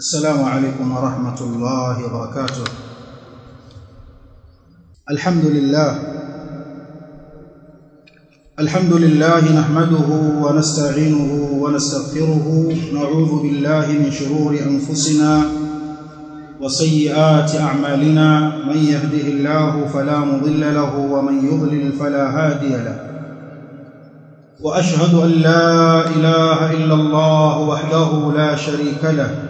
السلام عليكم ورحمة الله وبركاته. الحمد لله. الحمد لله نحمده ونستعينه ونستغفره. نعوذ بالله من شرور أنفسنا وسيئات أعمالنا. من يهده الله فلا مضل له ومن يضلل فلا هادي له. وأشهد أن لا إله إلا الله وحده لا شريك له.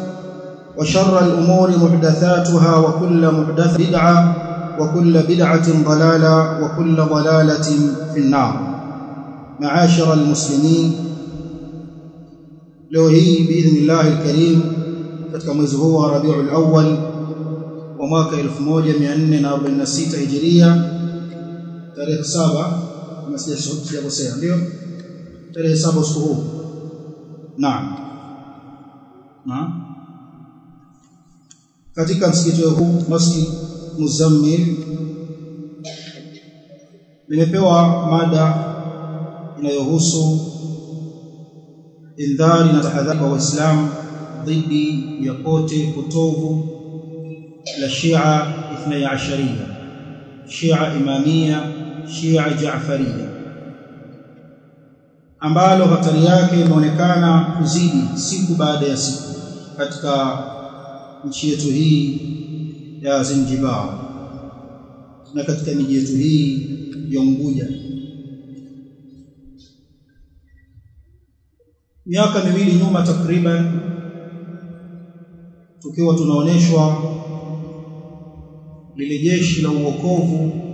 وشر الأمور محدثاتها وكل محدث بدعة وكل بدعة ضلالة وكل ضلالة في النار. معاشر المسلمين لو هي بإذن الله الكريم فتكم هو ربيع الأول وماك إلف موجة مئنن أربع النسيت إجرية. تاريخ سابع مسجد سعود سيابو سيابو تاريخ سابع نعم. نعم. Katika msikiti huu Masjid Muzammil nimepewa mada inayohusu indhari na tahadhari kwa Waislamu dhidi ya pote potovu la Shia Ithnai Ashariya, Shia Imamia, Shia Jaafaria, ambalo hatari yake imeonekana kuzidi siku baada ya siku katika nchi yetu hii ya Zanzibar na katika miji yetu hii ya Unguja. miaka miwili nyuma takriban tukiwa tunaoneshwa lile jeshi la uokovu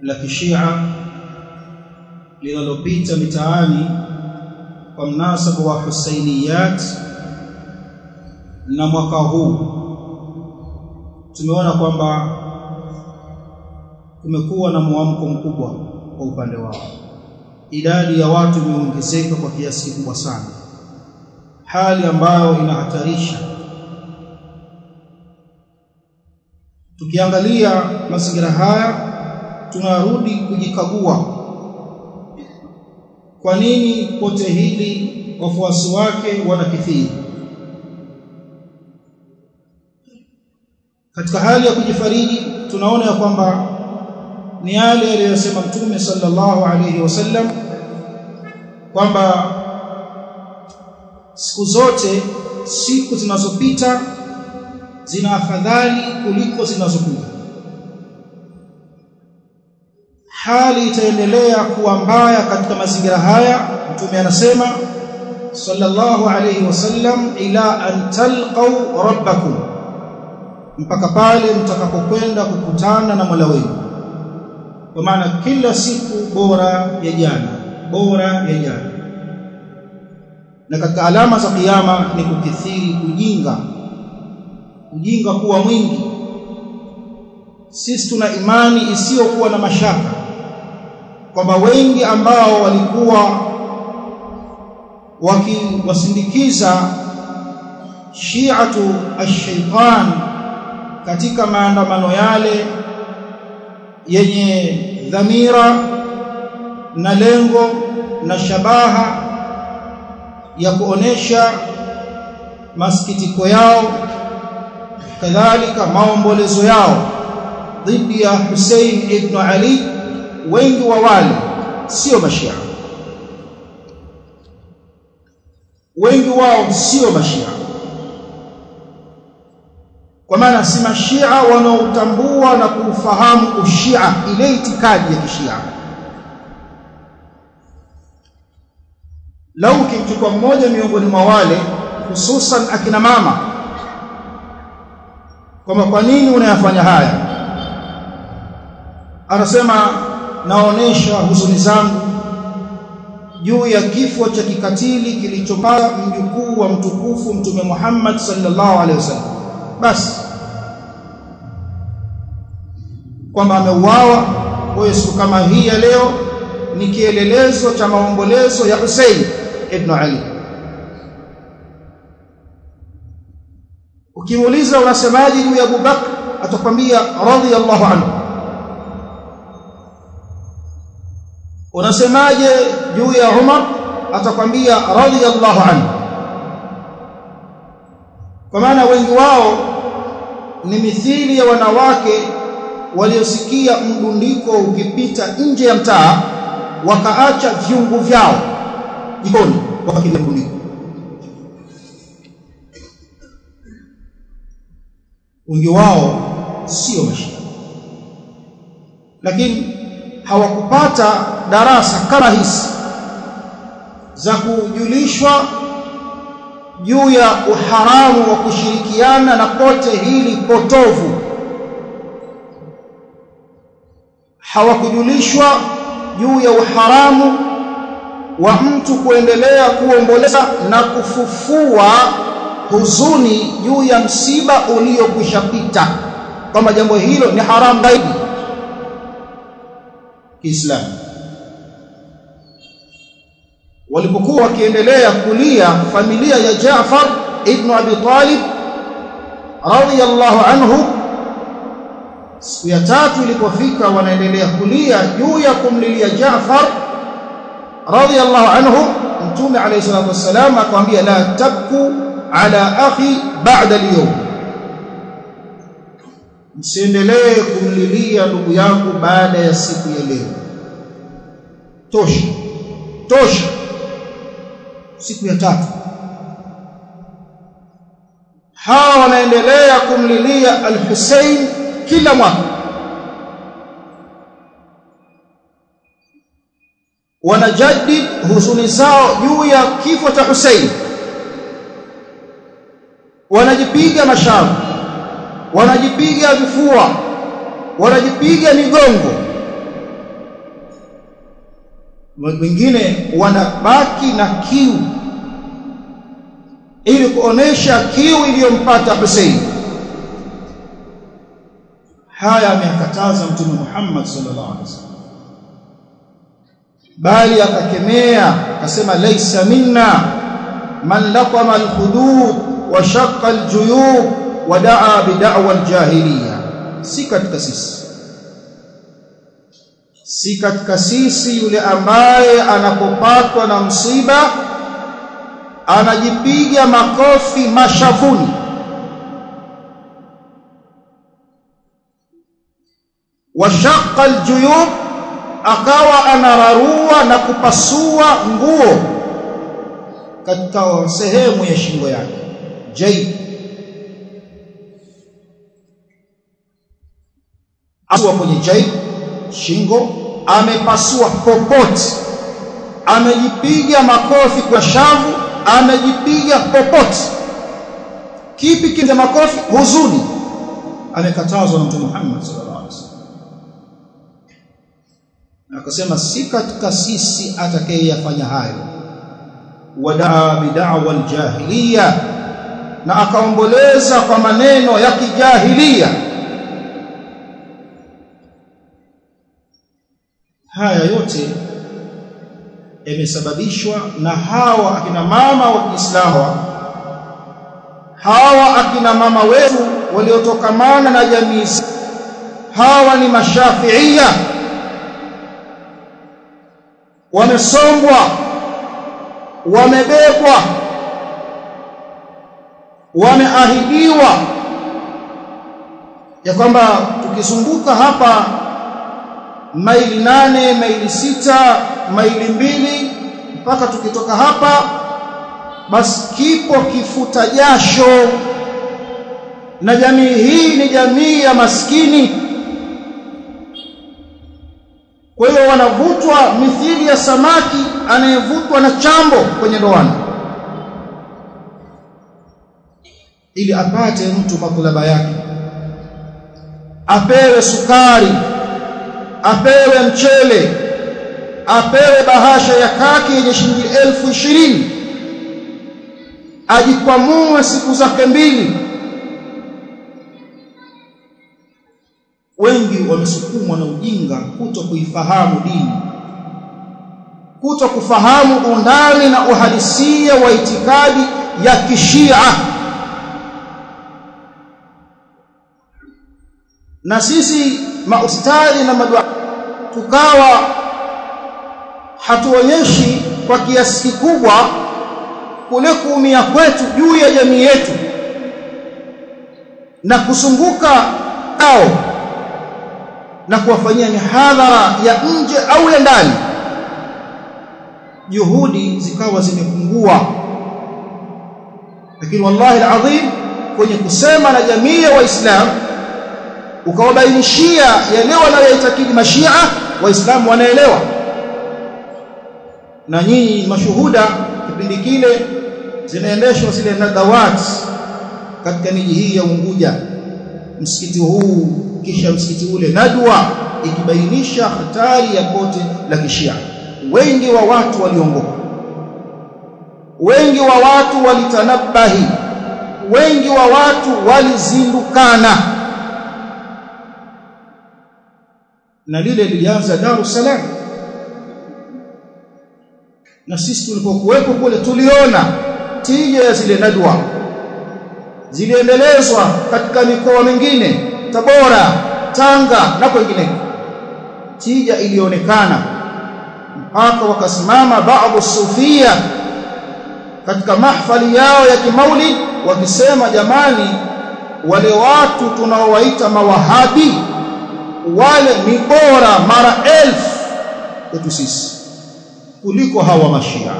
la kishia linalopita mitaani kwa mnasaba wa Husainiyat na mwaka huu. Tumeona kwamba kumekuwa na mwamko mkubwa kwa upande wao. Idadi ya watu imeongezeka kwa kiasi kikubwa sana. Hali ambayo inahatarisha. Tukiangalia mazingira haya tunarudi kujikagua. Kwa nini pote hili wafuasi wake wanakithiri katika hali ya kujifariji tunaona ya kwamba ni yale aliyosema mtume sallallahu alayhi wasallam kwamba siku zote siku zinazopita zina afadhali kuliko zinazokuja. Hali itaendelea kuwa mbaya katika mazingira haya mtume anasema sallallahu alayhi wasallam ila an talqaw rabbakum mpaka pale mtakapokwenda kukutana na Mola wenu. Kwa maana kila siku bora ya jana bora ya jana. Na katika alama za kiyama ni kukithiri ujinga ujinga kuwa mwingi. Sisi tuna imani isiyokuwa na mashaka kwamba wengi ambao walikuwa wakiwasindikiza shi'atu ash-shaytan katika maandamano yale yenye dhamira na lengo na shabaha ya kuonesha masikitiko yao kadhalika maombolezo yao dhidi ya Hussein ibn Ali wengi wa wale sio mashia. Wengi wao sio mashia kwa maana si mashia wanaotambua na kuufahamu ushia ile itikadi ya kishia. Lau ukimchukua mmoja miongoni mwa wale hususan akina mama kwamba kwa nini unayafanya haya? Anasema naonesha huzuni zangu juu ya kifo cha kikatili kilichopata mjukuu wa mtukufu mtume Muhammad sallallahu alaihi wasallam basi kwamba ameuawa kwa siku kama hii ya leo ni kielelezo cha maombolezo ya Hussein ibn Ali. Ukimuuliza unasemaje juu ya Abu Bakr atakwambia radhiyallahu anhu. Unasemaje juu ya Umar atakwambia radhiyallahu anhu kwa maana wengi wao ni mithili ya wanawake waliosikia mdundiko ukipita nje ya mtaa wakaacha viungu vyao jikoni wakakimbia wengi wao sio mashia lakini hawakupata darasa kama hizi za kujulishwa juu ya uharamu wa kushirikiana na kote hili potovu. Hawakujulishwa juu ya uharamu wa mtu kuendelea kuomboleza na kufufua huzuni juu ya msiba uliokushapita kwamba jambo hilo ni haramu zaidi. Kiislamu walipokuwa wakiendelea kulia familia ya Jaafar ibn Abi Talib radhiyallahu anhu siku ya tatu ilipofika wanaendelea kulia juu ya kumlilia Jaafar radhiyallahu anhu mtume alayhi salatu wassalam akamwambia la tabku ala akhi ba'da al-yawm msiendelee kumlilia ndugu yangu baada ya siku ya leo tosha tosha siku ya tatu. Hawa wanaendelea kumlilia al-Hussein kila mwaka. Wanajadid huzuni zao juu ya kifo cha Hussein. Wanajipiga mashavu. Wanajipiga vifua. Wanajipiga migongo wengine wanabaki na kiu. Ili kuonesha kiu iliyompata Hussein. Haya ameyakataza mtume Muhammad sallallahu alaihi wasallam. Bali akakemea akasema laisa minna man laqama alhudud wa shaqqa al-juyub wa da'a bi aljahiliya al-jahiliya. Si katika sisi si katika sisi yule ambaye anapopatwa na msiba anajipiga makofi mashavuni. Washaqa aljuyub akawa anararua na kupasua nguo katika sehemu ya shingo yake. Jai asua kwenye jai shingo amepasua popote. Amejipiga makofi kwa shavu amejipiga popote. Kipi kile makofi? Huzuni. Amekatazwa na mtume Muhammad sallallahu alaihi wasallam. Akasema si katika sisi atakayeyafanya hayo. Wadaa bid'awa aljahiliya na akaomboleza kwa maneno ya kijahilia haya yote yamesababishwa na hawa akina mama wa Kiislamu hawa akina mama wetu waliotokamana na jamii hawa ni mashafiia wamesombwa wamebebwa wameahidiwa. Ya kwamba tukizunguka hapa maili nane maili sita maili mbili mpaka tukitoka hapa basi kipo kifuta jasho. Na jamii hii ni jamii ya maskini. Kwa hiyo wanavutwa mithili ya samaki anayevutwa na chambo kwenye doana ili apate mtu makulaba yake apewe sukari apewe mchele apewe bahasha ya kaki yenye shilingi elfu ishirini ajikwamue siku zake mbili. Wengi wamesukumwa na ujinga kuto kuifahamu dini kuto kufahamu undani na uhalisia wa itikadi ya kishia. Na sisi maustadhi na madua tukawa hatuonyeshi kwa kiasi kikubwa kule kuumia kwetu juu ya jamii yetu na kusunguka au na kuwafanyia mihadhara ya nje au ya ndani. Juhudi zikawa zimepungua. Lakini wallahi alazim kwenye kusema na jamii ya waislamu ukawabainishia yale wanayoitakidi mashia waislamu wanaelewa. Na nyinyi mashuhuda kipindi kile zinaendeshwa zile nadawat katika miji hii ya Unguja. Msikiti huu kisha msikiti ule nadwa ikibainisha hatari ya kote la kishia. Wengi wa watu waliongoka. Wengi wa watu walitanabahi wengi wa watu walizindukana na lile lilianza Dar es Salaam na sisi tulipokuwepo kule tuliona tija ya zile nadwa. Ziliendelezwa katika mikoa mingine Tabora, Tanga na kwingineko. Tija ilionekana. Mpaka wakasimama baadhi sufia katika mahfali yao ya kimaulid wakisema, jamani, wale watu tunaowaita mawahabi wale ni bora mara elfu kwetu sisi kuliko hawa mashia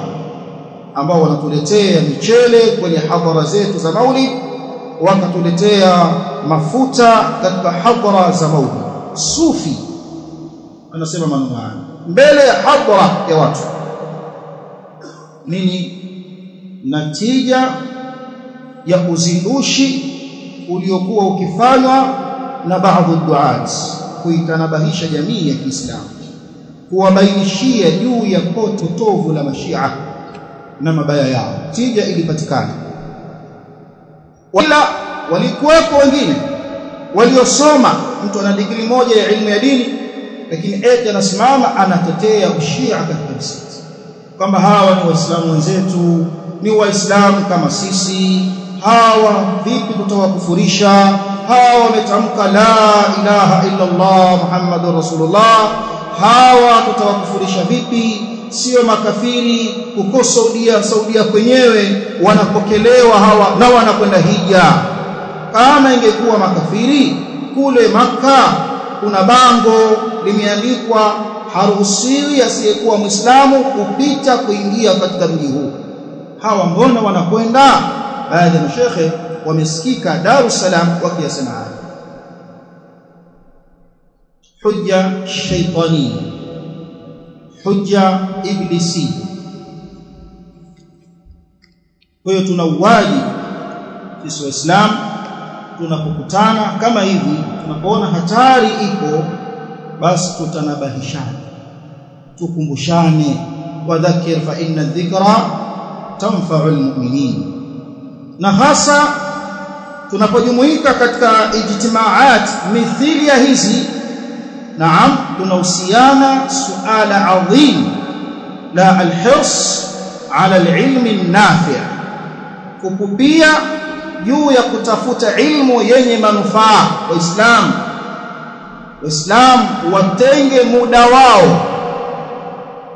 ambao wanatuletea michele kwenye hadhara zetu za maulid wakatuletea mafuta katika hadhara za maulid sufi anasema maneno haya mbele ya hadhara ya watu nini natija ya uzindushi uliokuwa ukifanywa na baadhi duat kuitanabahisha jamii ya Kiislamu kuwabainishia juu ya poto tovu la mashia na mabaya yao. Tija ilipatikana. Wala walikuwepo wengine waliosoma. Mtu ana digrii moja ya elimu ya dini lakini eti anasimama anatetea ushia katika msikiti. Kwamba hawa ni waislamu wenzetu ni waislamu kama sisi hawa vipi tutawakufurisha hawa wametamka la ilaha illa Allah muhammadur rasulullah. Hawa tutawakufurisha vipi? Sio makafiri huko Saudia Saudia kwenyewe wanapokelewa hawa na wanakwenda hija. Kama ingekuwa makafiri kule maka kuna bango limeandikwa haruhusiwi asiyekuwa Muislamu kupita kuingia katika mji huu. Hawa mbona wanakwenda baadhi ya mashekhe wamesikika Dar es Salaam wakiyasema haya hujja shaytani hujja iblisi. Kwa hiyo tuna uwaji sisi waislamu tunapokutana kama hivi tunapoona hatari iko basi tutanabahishana. Tukumbushane. Wadhakir fa inna dhikra tanfa'u almu'minin na hasa tunapojumuika katika ijtimaat mithili ya hizi naam tunahusiana suala adhim la alhirs ala alilm an-nafi' kupupia juu ya kutafuta ilmu yenye manufaa. Waislamu waislamu watenge muda wao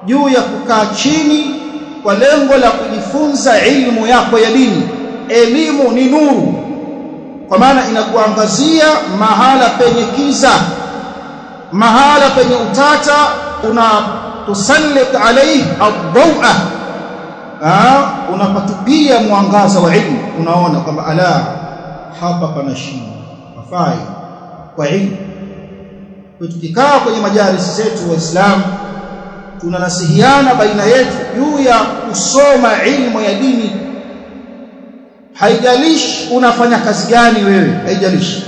juu ya kukaa chini kwa lengo la kujifunza ilmu yako ya dini elimu ni nuru. Kwa maana inakuangazia mahala penye kiza mahala penye utata una tusallit alayhi ad-daw'a unapatupia mwangaza wa ilmu. Unaona kwamba ala hapa pana shida. Hafai kwa ilmu. Tukikaa kwenye majalisi zetu waislamu tunanasihiana baina yetu juu ya kusoma ilmu ya dini haijalishi unafanya kazi gani wewe. Haijalishi.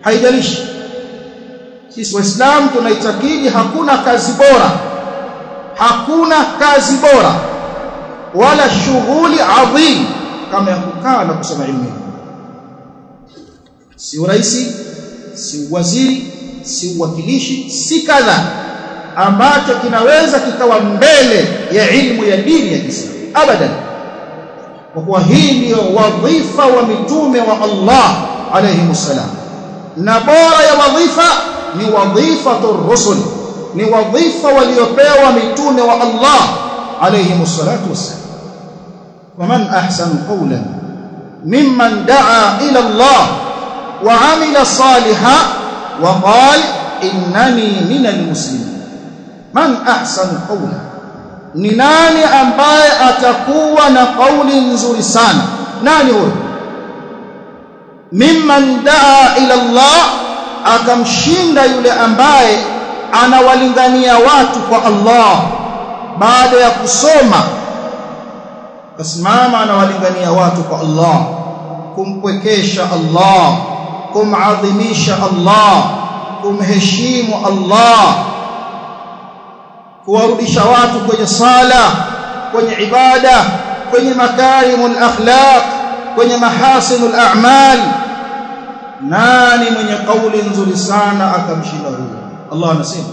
Haijalishi. Sisi waislam tunaitakidi hakuna kazi bora. Hakuna kazi bora. Wala shughuli adhim. Kama ya kukaa na kusoma ilmu. Si uraisi si waziri si uwakilishi si kadha. Ambacho kinaweza kikawa mbele ya ilmu ya dini ya Kiislamu. Abadan kwa kuwa hii ndiyo wadhifa wa mitume wa Allah alayhi salam. Na bora ya wadhifa ni wadhifatu rusul ni wadhifa waliopewa mitume wa Allah alayhi salatu wassalam. Waman ahsanu qawlan mimman daa ila Allah wa amila salihan wa qala innani minal muslimin. Man ahsanu qawlan ni nani ambaye atakuwa na kauli nzuri sana? Nani huyo? Mimman daa ila Allah akamshinda yule ambaye anawalingania watu kwa Allah baada ya kusoma. Kasimama anawalingania watu kwa Allah kumpwekesha Allah kumadhimisha Allah kumheshimu Allah kuwarudisha watu kwenye sala kwenye ibada kwenye makarimul akhlaq kwenye mahasinul a'mal nani mwenye kauli nzuri sana akamshinda huyo Allah anasema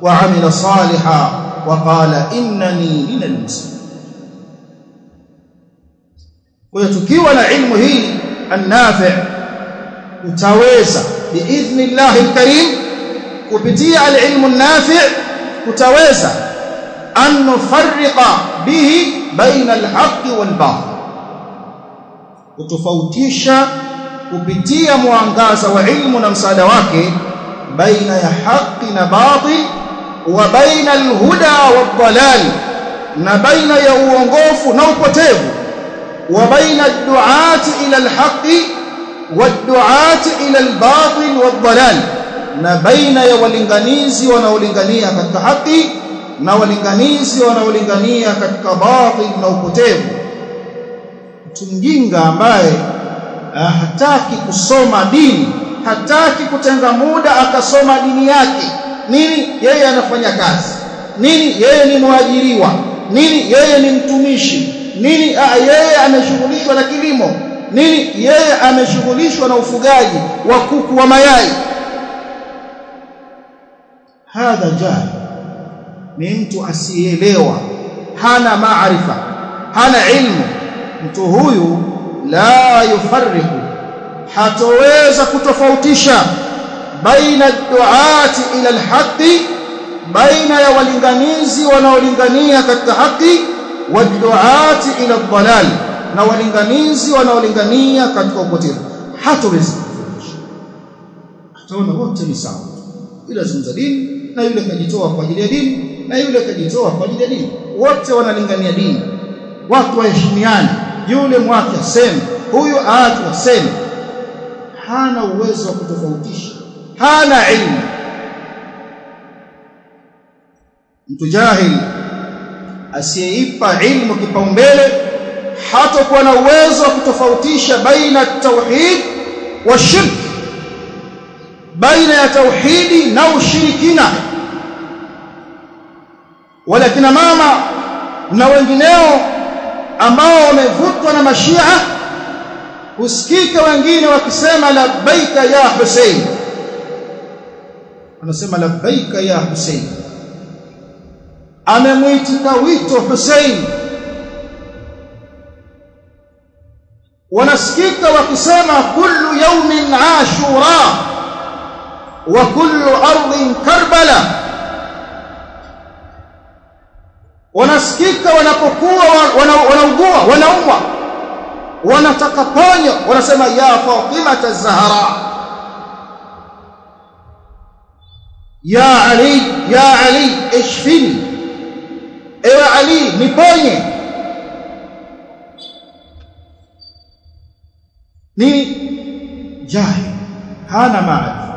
wa amila saliha wa qala innani minal muslimin kwa tukiwa na ilmu hii annafi utaweza biidhnillahi alkarim kupitia alilmu an-nafi' utaweza an nufarriqa bihi baina alhaqqi walbatil kutofautisha kupitia mwangaza wa ilmu na msaada wake baina ya haki na batil wa baina alhuda wadhalal na baina ya uongofu na upotevu wa baina ad-du'ati ila alhaqi wad-du'ati ila albatil wadhalal na baina ya walinganizi wanaolingania katika haki na walinganizi wanaolingania katika batil na upotevu. Mtu mjinga ambaye hataki kusoma dini hataki kutenga muda akasoma dini yake nini? Yeye anafanya kazi. Nini? Yeye ni mwajiriwa. Nini? Yeye ni mtumishi. Nini? A, yeye ameshughulishwa na kilimo. Nini? Yeye ameshughulishwa na ufugaji wa kuku wa mayai hadha jahil ni mtu asielewa hana maarifa hana ilmu. Mtu huyu la yufarriqu. Hatoweza kutofautisha baina duati ila alhaqi baina ya walinganizi wanaolingania katika haki waduati ila dhalal na walinganizi wanaolingania katika upotevu. Hatoweza kutofautisha. Ataona wote ni sawa. Ila azungumza dini na yule kajitoa kwa ajili ya dini na yule kajitoa kwa ajili ya dini. Wote wanalingania dini. Watu waheshimiane. Yule mwake aseme huyu aatu aseme. Hana uwezo wa kutofautisha. Hana ilmu. Mtu jahili asiyeipa ilmu kipaumbele hatakuwa na uwezo wa kutofautisha baina tauhid wa shirk baina ya tauhidi na ushirikina. Wala kina mama na wengineo ambao wamevutwa na mashia usikike wengine wakisema labbaika ya Hussein wanasema labbaika ya Hussein amemwitika wito Hussein wanasikika wakisema kullu yawmin ashura wa kullu ardhin karbala. Wanasikika wanapokuwa wanaugua wanaumwa. Wanataka ponyo. Wanasema ya Fatima Zahra. Ya Ali ya Ali ishfini ewe Ali niponye. Ni jahil hana maarifa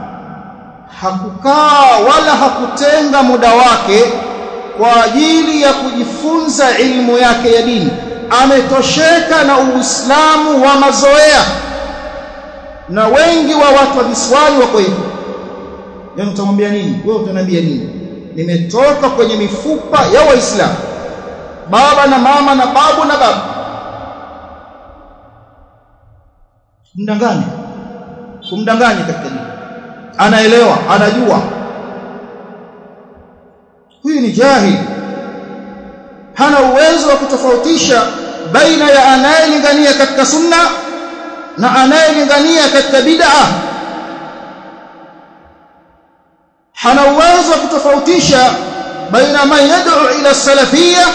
hakukaa wala hakutenga muda wake kwa ajili ya kujifunza ilmu yake ya dini. Ametosheka na uislamu wa mazoea. Na wengi wa watu wa visiwani wako hivyo leo utamwambia nini? Wewe utaniambia nini? Nimetoka kwenye mifupa ya waislamu. Baba na mama na babu na babu kumdanganya kumdanganya katika dini anaelewa anajua. Huyu ni jahil hana uwezo wa kutofautisha baina ya anayelingania katika sunna na anayelingania katika bid'a. Hana uwezo wa kutofautisha baina man yad'u ila salafiyya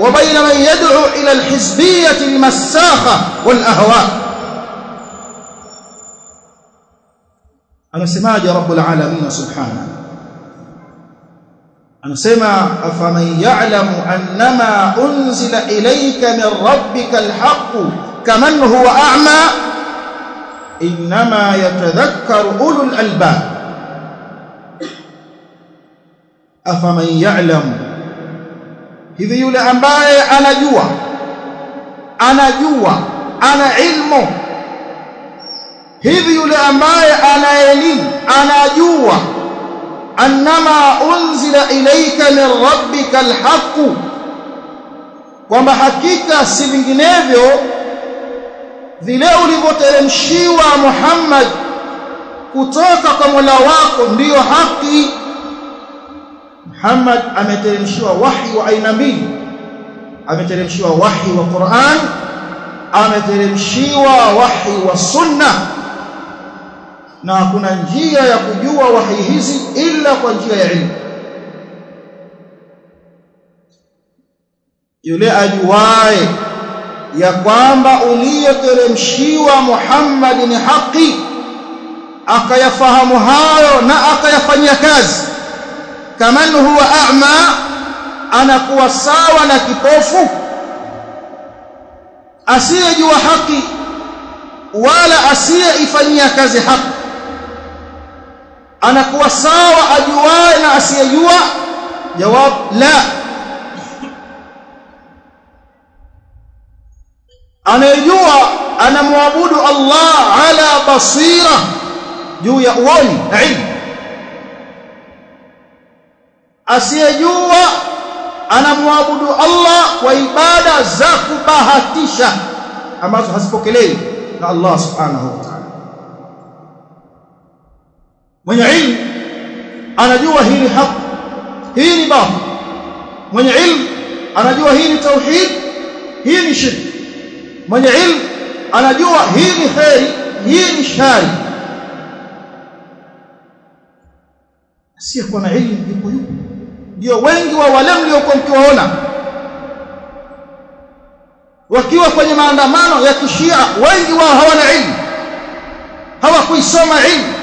wa baina man yad'u ila alhizbiyyah almasakha wal anasemaje rabbul alamin subhanahu anasema afaman ya'lamu annama unzila ilayka min rabbika alhaq kaman huwa a'ma inma yatadhakkaru ulul albab afaman ya'lamu hivi yule ambaye anajua anajua ana ilmu hivi yule ambaye ana elimu anajua annama unzila ilaika min rabbika alhaq kwamba hakika si vinginevyo vile ulivyoteremshiwa Muhammad kutoka kwa Mola wako ndiyo haki. Muhammad ameteremshiwa wahi wa aina mbili. Ameteremshiwa wahi wa Qur'an ameteremshiwa wahi wa sunna na hakuna njia ya kujua wahi hizi ila kwa njia ya ilmu. Yule ajuae ya kwamba uliyoteremshiwa Muhammad ni haki akayafahamu hayo na akayafanyia kazi kaman huwa a'ma anakuwa sawa na kipofu asiyejua haki wala asiyeifanyia kazi haki anakuwa sawa ajuaye na asiyejua? Jawab la. Anayejua anamwabudu Allah ala basira juu ya uoni na ilmu. Asiyejua anamwabudu Allah kwa ibada za kubahatisha ambazo hazipokelewi na Allah subhanahu wa ta'ala mwenye ilmu anajua hii ni haki hii ni batil mwenye ilmu anajua hii ni tauhid hii ni shirk mwenye ilmu anajua hii ni khairi hii ni shari. Asiyekuwa na ilmu yuko yupo. Ndio wengi wa wale mliokuwa mkiwaona. Wakiwa kwenye maandamano ya kishia wengi wao hawana ilmu. Hawakuisoma ilmu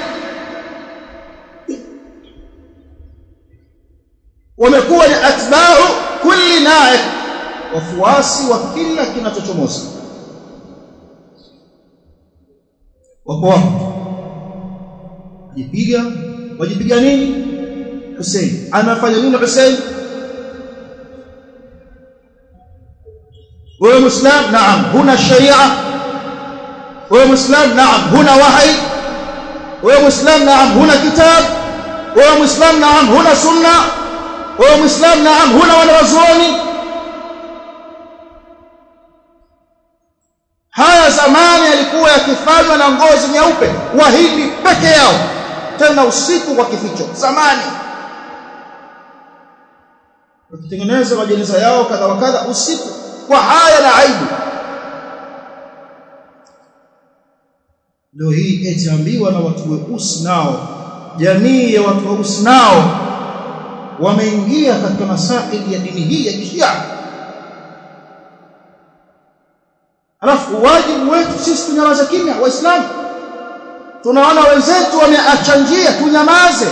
wamekuwa ni atba'u kulli na'iq wafuasi wa kila kinachochomoza. Wapo wapo wajipiga? Wajipiga nini? Hussein. Anafanya nini Hussein? Wewe muislam? Naam. Huna sharia? Wewe muislam? Naam. Huna wahi wewe muislam? Naam. Huna kitab? Wewe muislam? Naam. Huna sunna wewe na naam huna wanawazuoni haya zamani yalikuwa yakifanywa na ngozi nyeupe wahindi peke yao tena usiku kwa kificho zamani. Wakitengeneza majeneza yao kadha wa kadha usiku kwa haya na aibu. Leo hii etiambiwa na watu weusi nao jamii ya watu weusi nao wameingia katika masaili ya dini hii ya kishia alafu wajibu wetu sisi tunyamaze kimya waislamu. Tunaona wenzetu wameacha njia tunyamaze.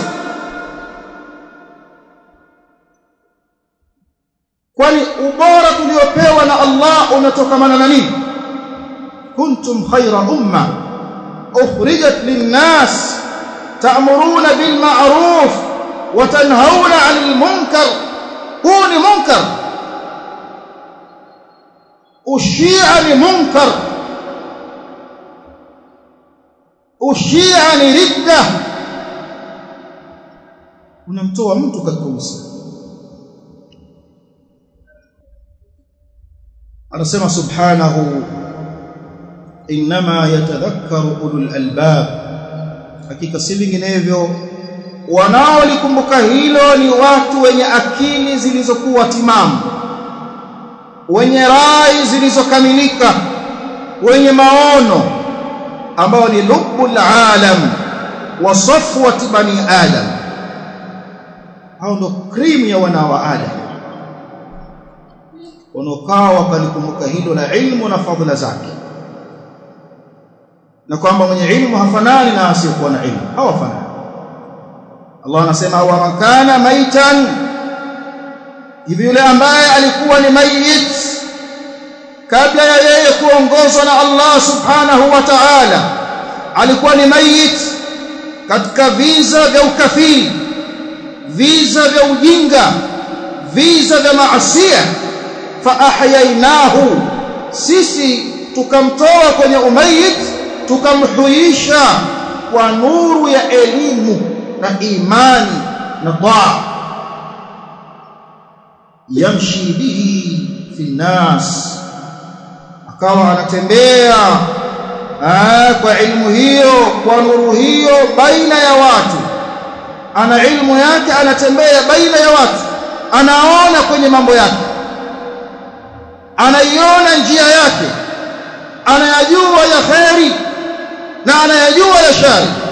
Kwani ubora tuliopewa na Allah unatokamana na nini? Kuntum khaira umma ukhrijat linnas ta'muruna bil ma'ruf wa tanhauna 'anil munkar huu ni munkar ushia ni munkar ushia ni ridda unamtoa mtu katika uislamu anasema subhanahu inma yatadhakkaru ulul albab hakika si vinginevyo wanaolikumbuka hilo ni watu wenye akili zilizokuwa timamu wenye rai zilizokamilika wenye maono ambao ni lubbul alam wa safwat bani adam. Hao ndo cream ya wana wa adam. Wanaokaa wakalikumbuka hilo la ilmu na fadhila zake na kwamba mwenye ilmu hafanani na asiyekuwa na ilmu hawafanani Allah anasema wa makana maitan hivi yule ambaye alikuwa ni mayit kabla ya yeye kuongozwa na Allah subhanahu wa ta'ala alikuwa ni mayit katika viza vya ukafiri viza vya ujinga viza vya maasiya fa ahyainahu sisi tukamtoa kwenye umayit tukamhuisha kwa nuru ya elimu na imani na taa yamshi bihi fi nas. Akawa anatembea kwa ilmu hiyo kwa nuru hiyo baina ya watu. Ana ilmu yake anatembea baina ya watu. Anaona kwenye mambo yake. Anaiona njia yake. Anayajua ya kheri na anayajua ya shari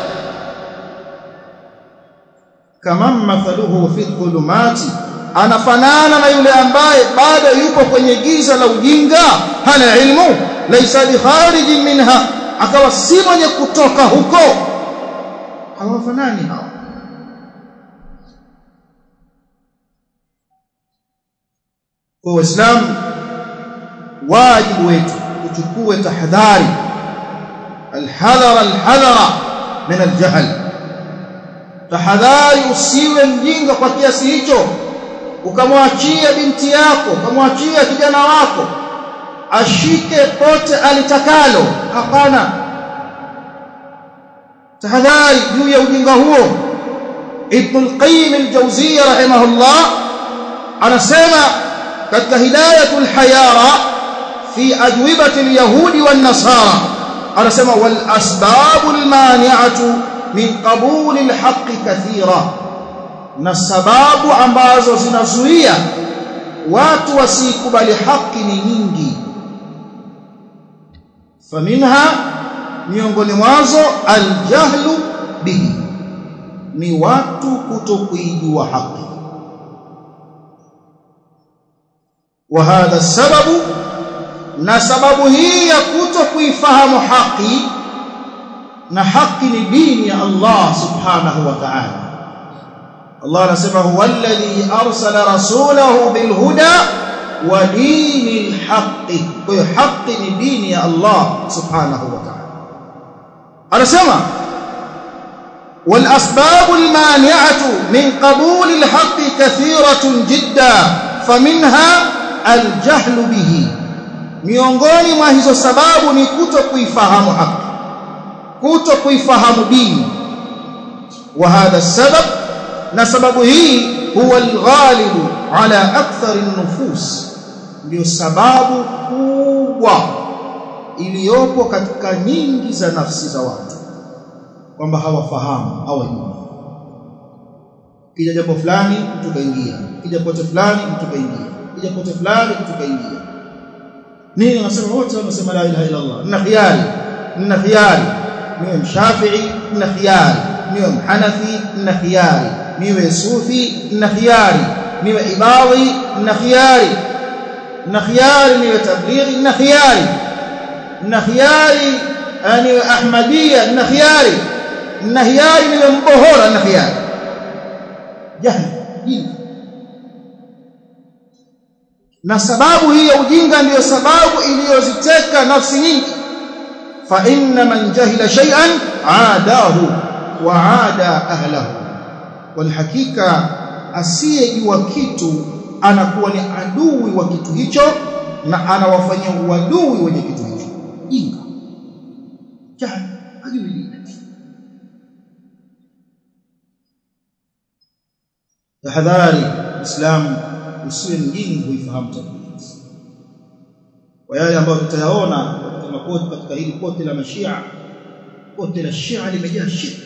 kama mathaluhu fi dhulumati anafanana na yule ambaye bado yupo kwenye giza la ujinga hana ilmu laysa bi kharijin minha akawa si mwenye kutoka huko. Hawafanani hao kwa waislamu wajibu wetu tuchukue tahadhari. Alhadhara alhadhara min aljahl tahadhari usiwe mjinga kwa kiasi hicho. Ukamwachia binti yako ukamwachia kijana wako ashike pote alitakalo. Hapana. Tahadhari juu ya ujinga huo. Ibn al-qayyim al-jawziyya rahimahullah anasema katika hidayatul hayara fi ajwibati al-yahudi wan-nasara anasema wal asbabul mani'atu min qabuli al-haqqi kathira na sababu ambazo zinazuia watu wasikubali haki ni nyingi. Faminha miongoni mwazo aljahlu bihi ni watu kutokuijua haki. Wa hadha sababu na sababu hii ya kutokuifahamu haki na haki ni dini ya Allah subhanahu wa ta'ala Allah anasema huwa alladhi arsala rasulahu bilhuda wa dinil haqqi kwa hiyo haki ni dini ya Allah subhanahu wa ta'ala anasema wal asbab al mani'atu min qabul al haqqi kathiratun jidda faminha al jahl bihi miongoni mwa hizo sababu ni kuto haki kuto kuifahamu dini. Wa hadha sabab na sababu hii huwa alghalibu ala akthar an-nufus. Ndio sababu kubwa iliyopo katika nyingi za nafsi za watu kwamba hawafahamu hawajui. Kija jambo fulani mtu kaingia. Kija pote fulani mtu kaingia. Kija pote fulani mtu kaingia. Nini wanasema wote? Wanasema la ilaha illa Allah nina khiari nina khiari niwe mshafi'i na khiari niwe mhanafi na khiari niwe sufi na khiari niwe ibadhi na khiari na khiari niwe tablighi na khiari na khiari niwe ahmadia na khiari na khiari niwe mbohora na jinga na sababu hii ya ujinga ndiyo sababu iliyoziteka nafsi nyingi fa inna man jahila shay'an aadahu wa aada ahlahu. Wal hakika asiyejua kitu anakuwa ni adui wa kitu hicho na anawafanyia uadui wenye kitu hicho. Inga. Jahil tahadhari islam usiwe mjinga kuifahamu tauhid kwa yale ambayo tutayaona katika makoti katika hili kote la mashia kote la shia limejaa shirki